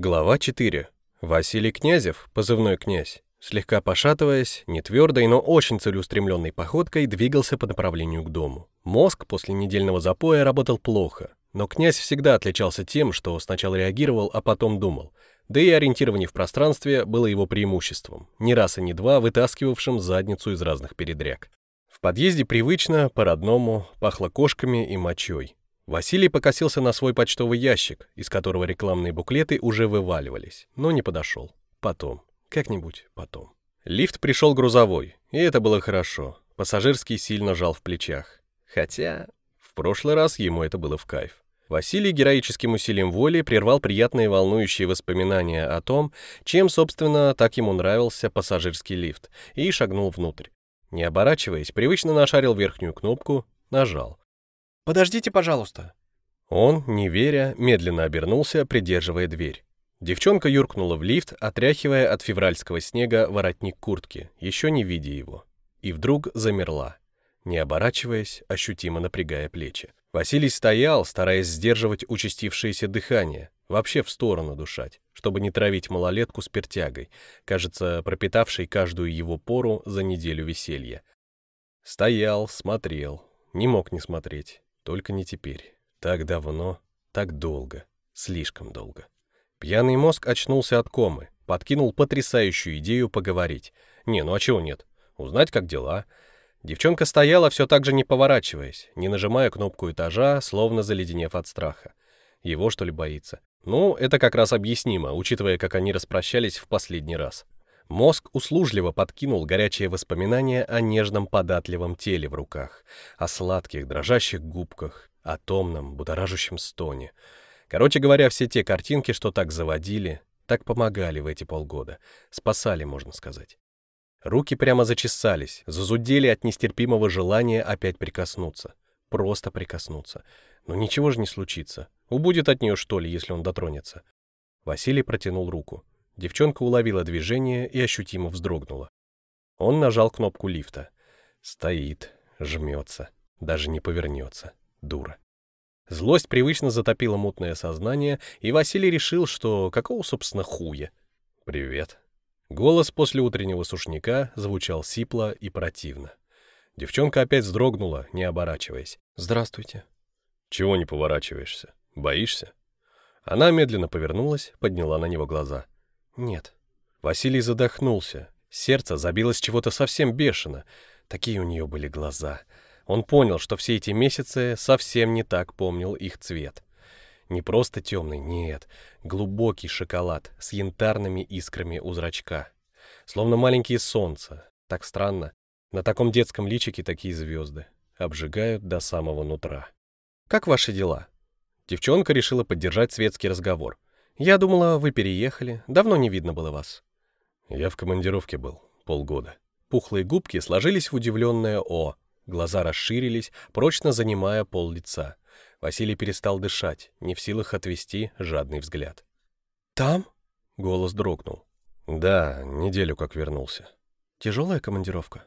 Глава 4. Василий Князев, позывной князь, слегка пошатываясь, нетвердой, но очень целеустремленной походкой двигался по направлению к дому. Мозг после недельного запоя работал плохо, но князь всегда отличался тем, что сначала реагировал, а потом думал. Да и ориентирование в пространстве было его преимуществом, не раз и не два вытаскивавшим задницу из разных передряг. В подъезде привычно, по-родному, пахло кошками и мочой. Василий покосился на свой почтовый ящик, из которого рекламные буклеты уже вываливались, но не подошел. Потом. Как-нибудь потом. Лифт пришел грузовой, и это было хорошо. Пассажирский сильно жал в плечах. Хотя в прошлый раз ему это было в кайф. Василий героическим усилием воли прервал приятные волнующие воспоминания о том, чем, собственно, так ему нравился пассажирский лифт, и шагнул внутрь. Не оборачиваясь, привычно нашарил верхнюю кнопку, нажал. «Подождите, пожалуйста». Он, не веря, медленно обернулся, придерживая дверь. Девчонка юркнула в лифт, отряхивая от февральского снега воротник куртки, еще не видя его. И вдруг замерла, не оборачиваясь, ощутимо напрягая плечи. Василий стоял, стараясь сдерживать участившееся дыхание, вообще в сторону душать, чтобы не травить малолетку с пертягой, кажется, пропитавшей каждую его пору за неделю веселья. Стоял, смотрел, не мог не смотреть. Только не теперь. Так давно, так долго, слишком долго. Пьяный мозг очнулся от комы, подкинул потрясающую идею поговорить. Не, ну а чего нет? Узнать, как дела. Девчонка стояла все так же не поворачиваясь, не нажимая кнопку этажа, словно заледенев от страха. Его, что ли, боится? Ну, это как раз объяснимо, учитывая, как они распрощались в последний раз. Мозг услужливо подкинул горячие воспоминания о нежном податливом теле в руках, о сладких дрожащих губках, о томном будоражащем стоне. Короче говоря, все те картинки, что так заводили, так помогали в эти полгода, спасали, можно сказать. Руки прямо зачесались, зазудели от нестерпимого желания опять прикоснуться. Просто прикоснуться. Но ничего же не случится. Убудет от нее, что ли, если он дотронется. Василий протянул руку. Девчонка уловила движение и ощутимо вздрогнула. Он нажал кнопку лифта. Стоит, жмется, даже не повернется. Дура. Злость привычно затопила мутное сознание, и Василий решил, что какого, собственно, хуя. «Привет». Голос после утреннего сушняка звучал сипло и противно. Девчонка опять вздрогнула, не оборачиваясь. «Здравствуйте». «Чего не поворачиваешься? Боишься?» Она медленно повернулась, подняла на него глаза. Нет. Василий задохнулся. Сердце забилось чего-то совсем бешено. Такие у нее были глаза. Он понял, что все эти месяцы совсем не так помнил их цвет. Не просто темный, нет, глубокий шоколад с янтарными искрами у зрачка. Словно маленькие солнца. Так странно. На таком детском личике такие звезды. Обжигают до самого нутра. «Как ваши дела?» Девчонка решила поддержать светский разговор. «Я думала, вы переехали. Давно не видно было вас». «Я в командировке был. Полгода». Пухлые губки сложились в удивленное «О». Глаза расширились, прочно занимая пол лица. Василий перестал дышать, не в силах отвести жадный взгляд. «Там?» — голос дрогнул. «Да, неделю как вернулся». «Тяжелая командировка?»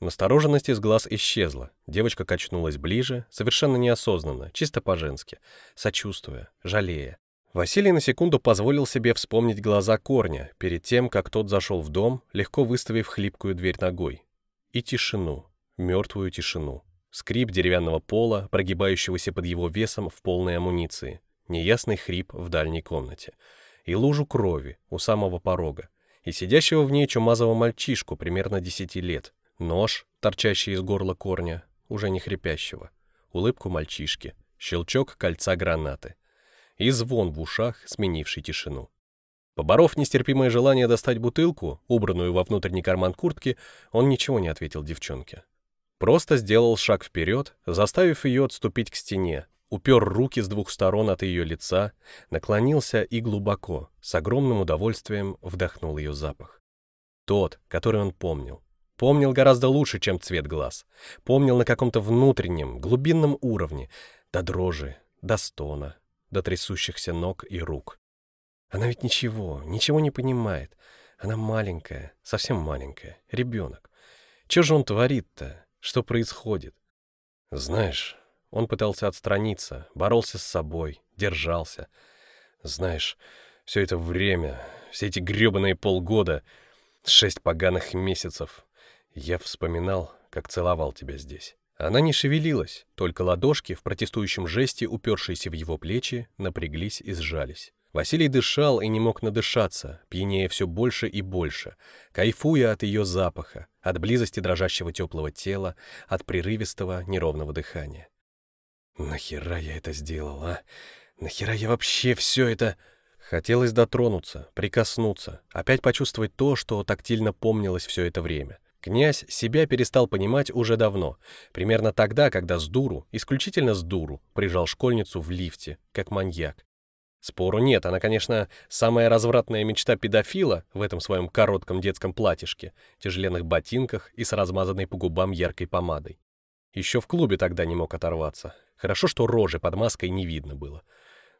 Настороженность из глаз исчезла. Девочка качнулась ближе, совершенно неосознанно, чисто по-женски, сочувствуя, жалея. Василий на секунду позволил себе вспомнить глаза корня перед тем, как тот зашел в дом, легко выставив хлипкую дверь ногой. И тишину, мертвую тишину. Скрип деревянного пола, прогибающегося под его весом в полной амуниции. Неясный хрип в дальней комнате. И лужу крови у самого порога. И сидящего в ней чумазого мальчишку примерно десяти лет. Нож, торчащий из горла корня, уже не хрипящего. Улыбку мальчишки. Щелчок кольца гранаты и звон в ушах, сменивший тишину. Поборов нестерпимое желание достать бутылку, убранную во внутренний карман куртки, он ничего не ответил девчонке. Просто сделал шаг вперед, заставив ее отступить к стене, упер руки с двух сторон от ее лица, наклонился и глубоко, с огромным удовольствием вдохнул ее запах. Тот, который он помнил. Помнил гораздо лучше, чем цвет глаз. Помнил на каком-то внутреннем, глубинном уровне, до дрожи, до стона, до трясущихся ног и рук. Она ведь ничего, ничего не понимает. Она маленькая, совсем маленькая, ребенок. Что же он творит-то? Что происходит? Знаешь, он пытался отстраниться, боролся с собой, держался. Знаешь, Все это время, все эти гребаные полгода, шесть поганых месяцев, я вспоминал, как целовал тебя здесь. Она не шевелилась, только ладошки в протестующем жесте, упершиеся в его плечи, напряглись и сжались. Василий дышал и не мог надышаться, пьянее все больше и больше, кайфуя от ее запаха, от близости дрожащего теплого тела, от прерывистого неровного дыхания. «Нахера я это сделал, а? Нахера я вообще все это...» Хотелось дотронуться, прикоснуться, опять почувствовать то, что тактильно помнилось все это время. Князь себя перестал понимать уже давно, примерно тогда, когда с дуру, исключительно с дуру, прижал школьницу в лифте, как маньяк. Спору нет, она, конечно, самая развратная мечта педофила в этом своем коротком детском платьишке, тяжеленных ботинках и с размазанной по губам яркой помадой. Еще в клубе тогда не мог оторваться. Хорошо, что рожи под маской не видно было.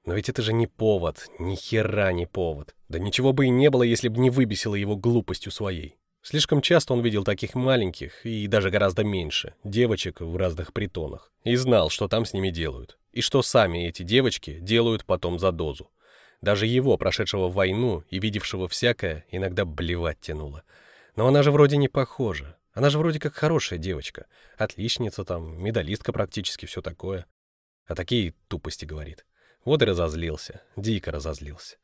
Но ведь это же не повод, ни хера не повод. Да ничего бы и не было, если бы не выбесило его глупостью своей. Слишком часто он видел таких маленьких, и даже гораздо меньше, девочек в разных притонах, и знал, что там с ними делают, и что сами эти девочки делают потом за дозу. Даже его, прошедшего войну и видевшего всякое, иногда блевать тянуло. Но она же вроде не похожа. Она же вроде как хорошая девочка. Отличница там, медалистка практически, все такое. А такие тупости говорит. Вот и разозлился, дико разозлился.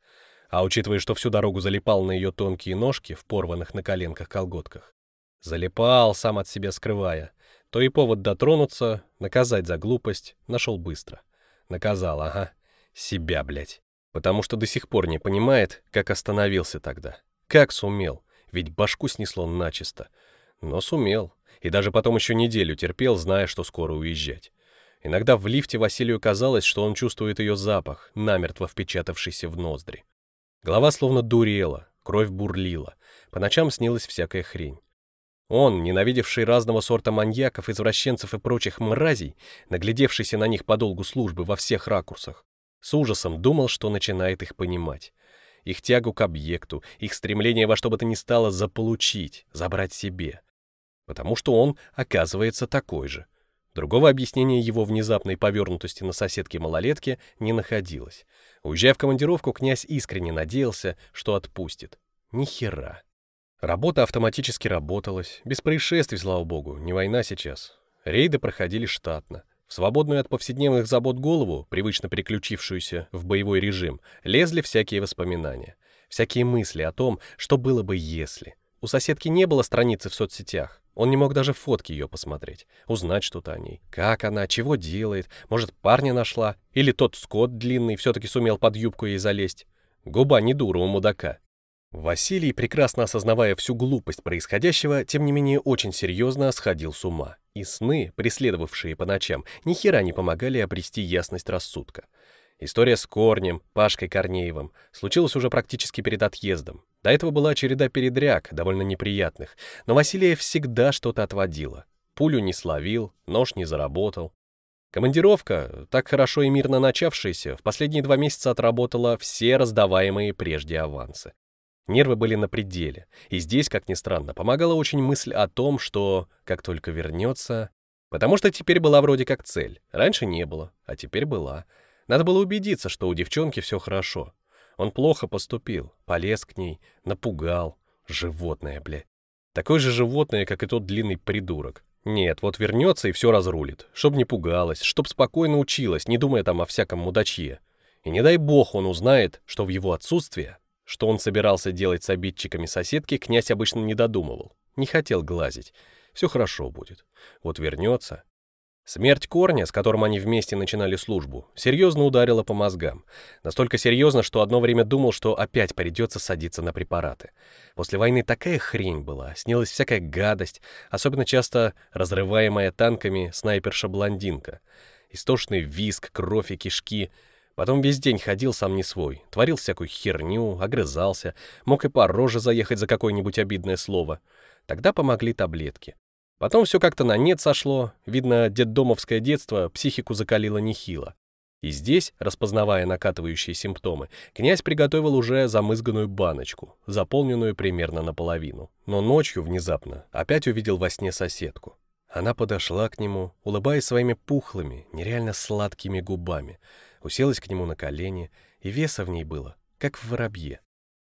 А учитывая, что всю дорогу залипал на ее тонкие ножки в порванных на коленках колготках, залипал, сам от себя скрывая, то и повод дотронуться, наказать за глупость, нашел быстро. Наказал, ага, себя, блядь. Потому что до сих пор не понимает, как остановился тогда. Как сумел, ведь башку снесло начисто. Но сумел, и даже потом еще неделю терпел, зная, что скоро уезжать. Иногда в лифте Василию казалось, что он чувствует ее запах, намертво впечатавшийся в ноздри. Голова словно дурела, кровь бурлила. По ночам снилась всякая хрень. Он, ненавидевший разного сорта маньяков, извращенцев и прочих мразей, наглядевшийся на них по долгу службы во всех ракурсах, с ужасом думал, что начинает их понимать. Их тягу к объекту, их стремление во что бы то ни стало заполучить, забрать себе. Потому что он, оказывается, такой же. Другого объяснения его внезапной повернутости на соседке малолетки не находилось. Уезжая в командировку, князь искренне надеялся, что отпустит. Ни хера. Работа автоматически работалась, без происшествий, слава богу, не война сейчас. Рейды проходили штатно. В свободную от повседневных забот голову, привычно переключившуюся в боевой режим, лезли всякие воспоминания. Всякие мысли о том, что было бы если. У соседки не было страницы в соцсетях. Он не мог даже фотки ее посмотреть, узнать что-то о ней. Как она, чего делает, может, парня нашла, или тот скот длинный все-таки сумел под юбку ей залезть. Губа не дура у мудака. Василий, прекрасно осознавая всю глупость происходящего, тем не менее очень серьезно сходил с ума. И сны, преследовавшие по ночам, ни хера не помогали обрести ясность рассудка. История с Корнем, Пашкой Корнеевым случилась уже практически перед отъездом. До этого была череда передряг, довольно неприятных, но Василия всегда что-то отводило. Пулю не словил, нож не заработал. Командировка, так хорошо и мирно начавшаяся, в последние два месяца отработала все раздаваемые прежде авансы. Нервы были на пределе, и здесь, как ни странно, помогала очень мысль о том, что, как только вернется... Потому что теперь была вроде как цель. Раньше не было, а теперь была. Надо было убедиться, что у девчонки все хорошо. Он плохо поступил, полез к ней, напугал. Животное, бля. Такое же животное, как и тот длинный придурок. Нет, вот вернется и все разрулит. Чтоб не пугалась, чтоб спокойно училась, не думая там о всяком мудачье. И не дай бог он узнает, что в его отсутствие, что он собирался делать с обидчиками соседки, князь обычно не додумывал. Не хотел глазить. Все хорошо будет. Вот вернется, Смерть Корня, с которым они вместе начинали службу, серьезно ударила по мозгам. Настолько серьезно, что одно время думал, что опять придется садиться на препараты. После войны такая хрень была, снилась всякая гадость, особенно часто разрываемая танками снайперша-блондинка. Истошный виск, кровь и кишки. Потом весь день ходил сам не свой, творил всякую херню, огрызался, мог и по роже заехать за какое-нибудь обидное слово. Тогда помогли таблетки. Потом все как-то на нет сошло, видно, детдомовское детство психику закалило нехило. И здесь, распознавая накатывающие симптомы, князь приготовил уже замызганную баночку, заполненную примерно наполовину. Но ночью внезапно опять увидел во сне соседку. Она подошла к нему, улыбаясь своими пухлыми, нереально сладкими губами, уселась к нему на колени, и веса в ней было, как в воробье.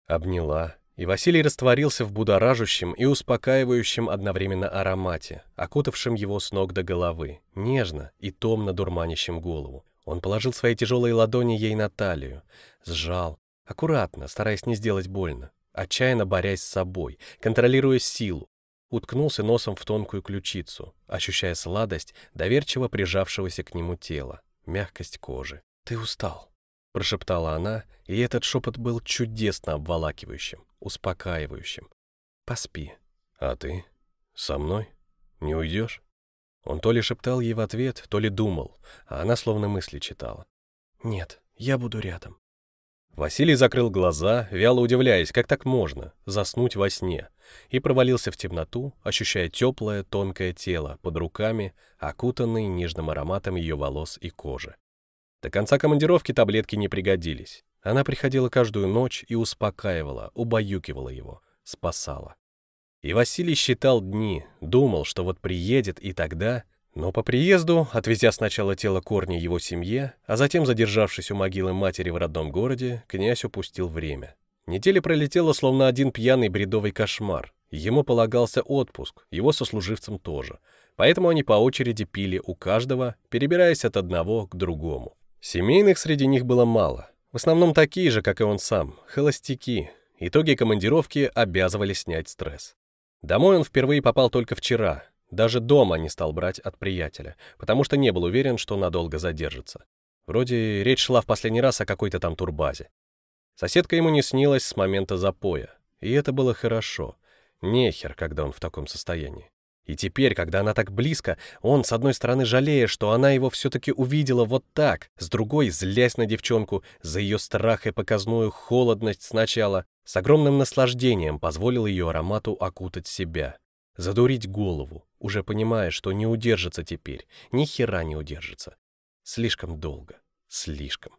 Обняла, и Василий растворился в будоражущем и успокаивающем одновременно аромате, окутавшем его с ног до головы, нежно и томно дурманящим голову. Он положил свои тяжелые ладони ей на талию, сжал, аккуратно, стараясь не сделать больно, отчаянно борясь с собой, контролируя силу, уткнулся носом в тонкую ключицу, ощущая сладость доверчиво прижавшегося к нему тела, мягкость кожи. «Ты устал», — прошептала она, и этот шепот был чудесно обволакивающим, успокаивающим. «Поспи». «А ты? Со мной? Не уйдешь?» Он то ли шептал ей в ответ, то ли думал, а она словно мысли читала. «Нет, я буду рядом». Василий закрыл глаза, вяло удивляясь, как так можно, заснуть во сне, и провалился в темноту, ощущая теплое, тонкое тело под руками, окутанный нежным ароматом ее волос и кожи. До конца командировки таблетки не пригодились. Она приходила каждую ночь и успокаивала, убаюкивала его, спасала. И Василий считал дни, думал, что вот приедет и тогда... Но по приезду, отвезя сначала тело корня его семье, а затем задержавшись у могилы матери в родном городе, князь упустил время. Неделя пролетела словно один пьяный бредовый кошмар. Ему полагался отпуск, его сослуживцам тоже. Поэтому они по очереди пили у каждого, перебираясь от одного к другому. Семейных среди них было мало. В основном такие же, как и он сам, холостяки. Итоги командировки обязывали снять стресс. Домой он впервые попал только вчера. Даже дома не стал брать от приятеля, потому что не был уверен, что надолго задержится. Вроде речь шла в последний раз о какой-то там турбазе. Соседка ему не снилась с момента запоя. И это было хорошо. Нехер, когда он в таком состоянии. И теперь, когда она так близко, он, с одной стороны, жалея, что она его все-таки увидела вот так, с другой, злясь на девчонку за ее страх и показную холодность сначала, с огромным наслаждением позволил ее аромату окутать себя, задурить голову, уже понимая, что не удержится теперь, ни хера не удержится. Слишком долго, слишком.